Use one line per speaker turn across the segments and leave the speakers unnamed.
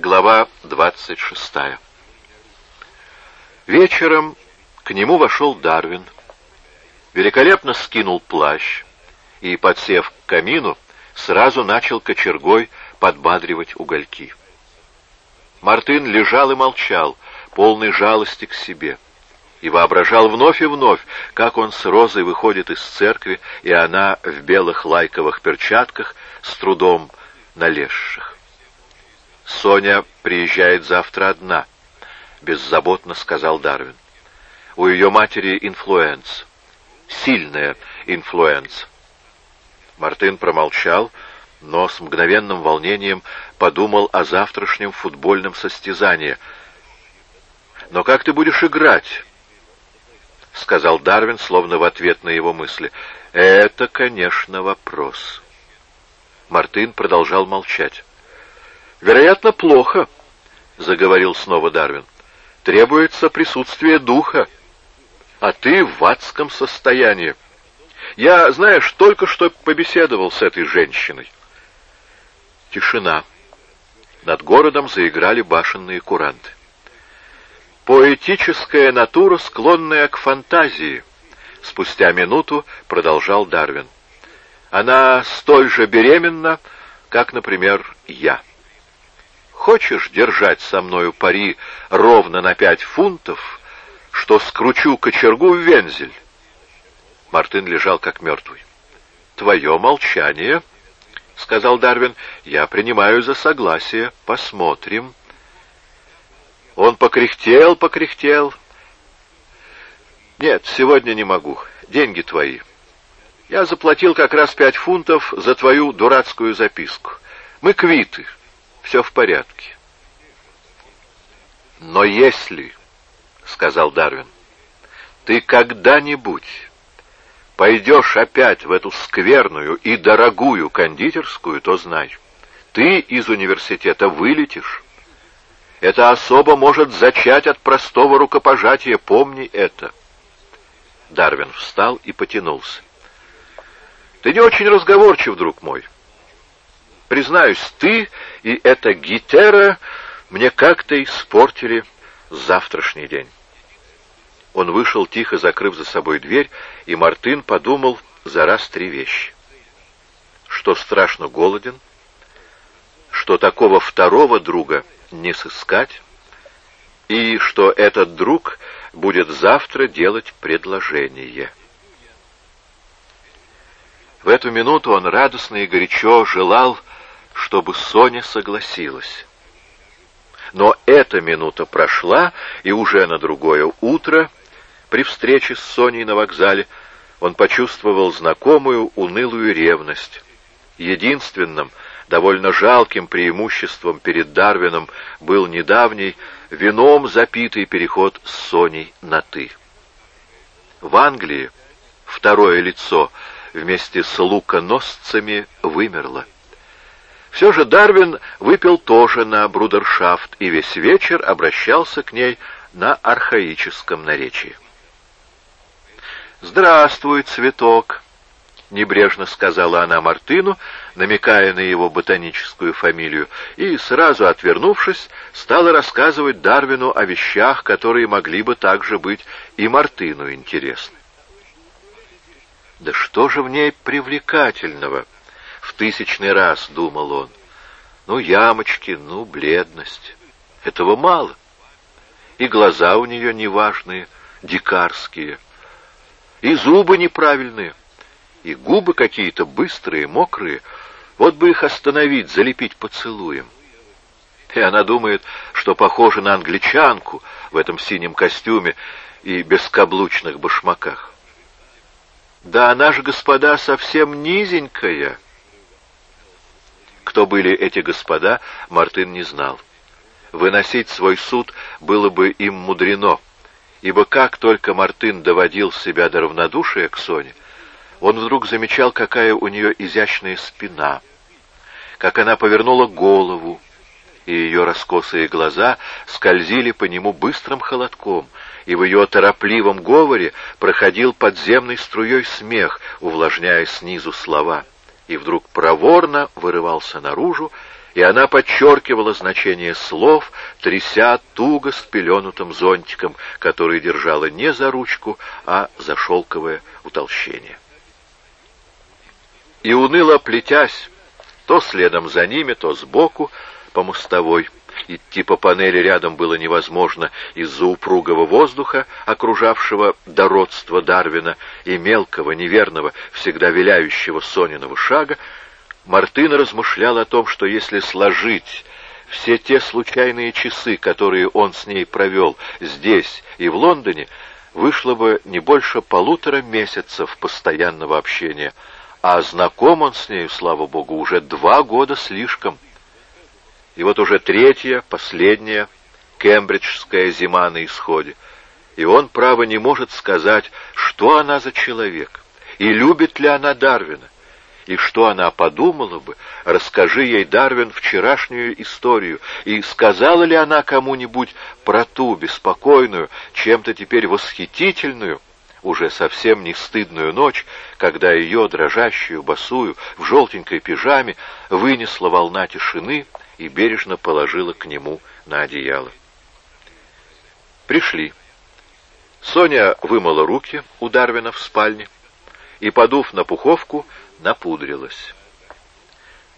Глава 26. Вечером к нему вошел Дарвин, великолепно скинул плащ и, подсев к камину, сразу начал кочергой подбадривать угольки. Мартын лежал и молчал, полный жалости к себе, и воображал вновь и вновь, как он с Розой выходит из церкви, и она в белых лайковых перчатках с трудом налезших. «Соня приезжает завтра одна», — беззаботно сказал Дарвин. «У ее матери инфлуэнца. Сильная инфлуэнца». Мартын промолчал, но с мгновенным волнением подумал о завтрашнем футбольном состязании. «Но как ты будешь играть?» — сказал Дарвин, словно в ответ на его мысли. «Это, конечно, вопрос». Мартын продолжал молчать. «Вероятно, плохо», — заговорил снова Дарвин. «Требуется присутствие духа, а ты в адском состоянии. Я, знаешь, только что побеседовал с этой женщиной». Тишина. Над городом заиграли башенные куранты. Поэтическая натура, склонная к фантазии, спустя минуту продолжал Дарвин. Она столь же беременна, как, например, я. Хочешь держать со мною пари ровно на пять фунтов, что скручу кочергу в вензель?» Мартын лежал как мертвый. «Твое молчание, — сказал Дарвин, — я принимаю за согласие. Посмотрим». Он покряхтел, покряхтел. «Нет, сегодня не могу. Деньги твои. Я заплатил как раз пять фунтов за твою дурацкую записку. Мы квиты» все в порядке. Но если, — сказал Дарвин, — ты когда-нибудь пойдешь опять в эту скверную и дорогую кондитерскую, то знай, ты из университета вылетишь. Эта особа может зачать от простого рукопожатия, помни это. Дарвин встал и потянулся. Ты не очень разговорчив, друг мой. Признаюсь, ты и эта гитера мне как-то испортили завтрашний день. Он вышел, тихо закрыв за собой дверь, и Мартын подумал за раз три вещи. Что страшно голоден, что такого второго друга не сыскать, и что этот друг будет завтра делать предложение. В эту минуту он радостно и горячо желал чтобы Соня согласилась. Но эта минута прошла, и уже на другое утро, при встрече с Соней на вокзале, он почувствовал знакомую унылую ревность. Единственным, довольно жалким преимуществом перед Дарвином был недавний, вином запитый переход с Соней на «ты». В Англии второе лицо вместе с луконосцами вымерло. Все же Дарвин выпил тоже на брудершафт и весь вечер обращался к ней на архаическом наречии. «Здравствуй, цветок!» — небрежно сказала она Мартыну, намекая на его ботаническую фамилию, и, сразу отвернувшись, стала рассказывать Дарвину о вещах, которые могли бы также быть и Мартыну интересны. «Да что же в ней привлекательного?» Тысячный раз думал он. Ну, ямочки, ну, бледность. Этого мало. И глаза у нее неважные, дикарские. И зубы неправильные. И губы какие-то быстрые, мокрые. Вот бы их остановить, залепить поцелуем. И она думает, что похожа на англичанку в этом синем костюме и бескаблучных башмаках. Да она же, господа, совсем низенькая. Кто были эти господа, Мартын не знал. Выносить свой суд было бы им мудрено, ибо как только Мартын доводил себя до равнодушия к Соне, он вдруг замечал, какая у нее изящная спина, как она повернула голову, и ее раскосые глаза скользили по нему быстрым холодком, и в ее торопливом говоре проходил подземной струей смех, увлажняя снизу слова — и вдруг проворно вырывался наружу и она подчеркивала значение слов, тряся туго спеленутым зонтиком, который держала не за ручку, а за шелковое утолщение. И уныло плетясь, то следом за ними, то сбоку, по мостовой, Идти по панели рядом было невозможно из-за упругого воздуха, окружавшего дородство Дарвина, и мелкого, неверного, всегда виляющего Сониного шага, Мартын размышлял о том, что если сложить все те случайные часы, которые он с ней провел здесь и в Лондоне, вышло бы не больше полутора месяцев постоянного общения, а знаком он с нею, слава богу, уже два года слишком. И вот уже третья, последняя, кембриджская зима на исходе. И он, право, не может сказать, что она за человек, и любит ли она Дарвина, и что она подумала бы, расскажи ей, Дарвин, вчерашнюю историю, и сказала ли она кому-нибудь про ту беспокойную, чем-то теперь восхитительную, уже совсем не стыдную ночь, когда ее, дрожащую, босую, в желтенькой пижаме, вынесла волна тишины, и бережно положила к нему на одеяло. Пришли. Соня вымыла руки у Дарвина в спальне и, подув на пуховку, напудрилась.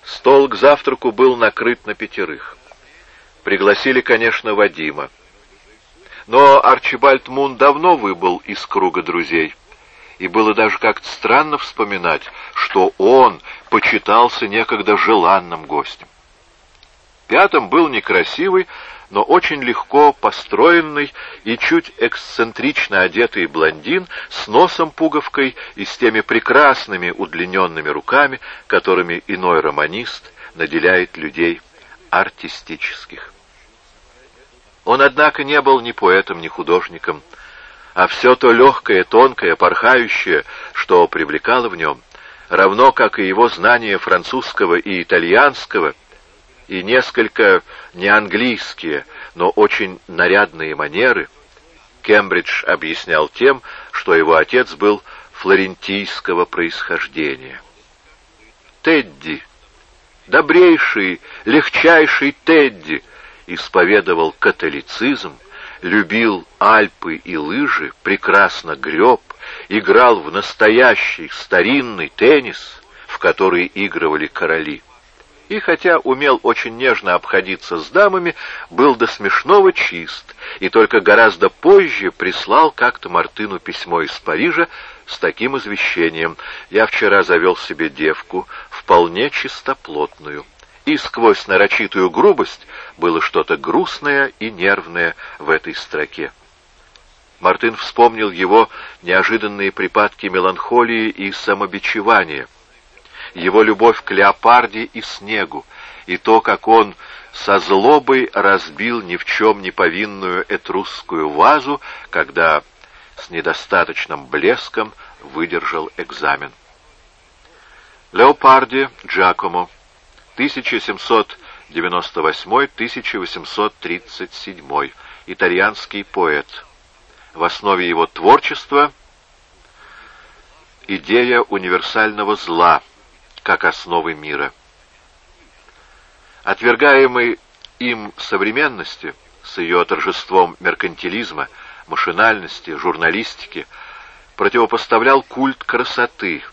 Стол к завтраку был накрыт на пятерых. Пригласили, конечно, Вадима. Но Арчибальд Мун давно выбыл из круга друзей, и было даже как-то странно вспоминать, что он почитался некогда желанным гостем. Пятым был некрасивый, но очень легко построенный и чуть эксцентрично одетый блондин с носом-пуговкой и с теми прекрасными удлиненными руками, которыми иной романист наделяет людей артистических. Он, однако, не был ни поэтом, ни художником, а все то легкое, тонкое, порхающее, что привлекало в нем, равно как и его знание французского и итальянского — и несколько неанглийские, но очень нарядные манеры, Кембридж объяснял тем, что его отец был флорентийского происхождения. Тедди, добрейший, легчайший Тедди, исповедовал католицизм, любил Альпы и лыжи, прекрасно греб, играл в настоящий старинный теннис, в который игрывали короли и, хотя умел очень нежно обходиться с дамами, был до смешного чист, и только гораздо позже прислал как-то Мартыну письмо из Парижа с таким извещением «Я вчера завел себе девку, вполне чистоплотную». И сквозь нарочитую грубость было что-то грустное и нервное в этой строке. Мартын вспомнил его неожиданные припадки меланхолии и самобичевания — его любовь к леопарде и снегу, и то, как он со злобой разбил ни в чем не повинную этрусскую вазу, когда с недостаточным блеском выдержал экзамен. Леопарди Джакомо, 1798-1837, итальянский поэт. В основе его творчества идея универсального зла, как основы мира. Отвергаемый им современности с ее торжеством меркантилизма, машинальности, журналистики, противопоставлял культ красоты,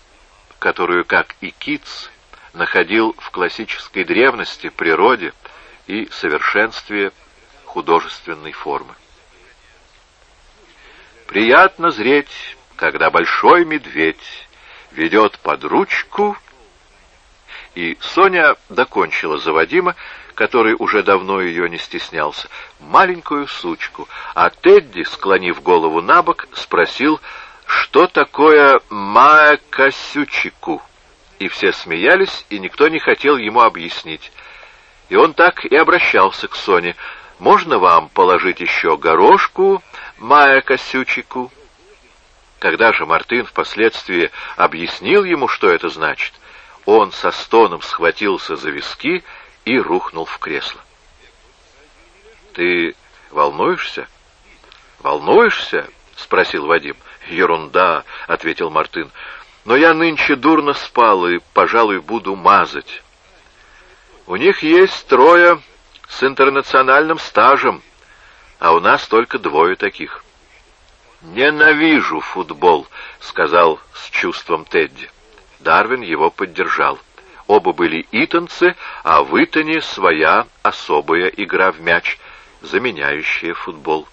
которую, как и Китс, находил в классической древности, природе и совершенстве художественной формы. Приятно зреть, когда большой медведь ведет под ручку и Соня докончила за Вадима, который уже давно ее не стеснялся, маленькую сучку, а Тедди, склонив голову на бок, спросил, что такое маэкосючику. И все смеялись, и никто не хотел ему объяснить. И он так и обращался к Соне. «Можно вам положить еще горошку, маэкосючику?» Когда же Мартын впоследствии объяснил ему, что это значит — он со стоном схватился за виски и рухнул в кресло. «Ты волнуешься?» «Волнуешься?» — спросил Вадим. «Ерунда», — ответил Мартын. «Но я нынче дурно спал и, пожалуй, буду мазать». У них есть трое с интернациональным стажем, а у нас только двое таких. «Ненавижу футбол», — сказал с чувством Тедди. Дарвин его поддержал. Оба были итонцы, а в Итоне своя особая игра в мяч, заменяющая футбол.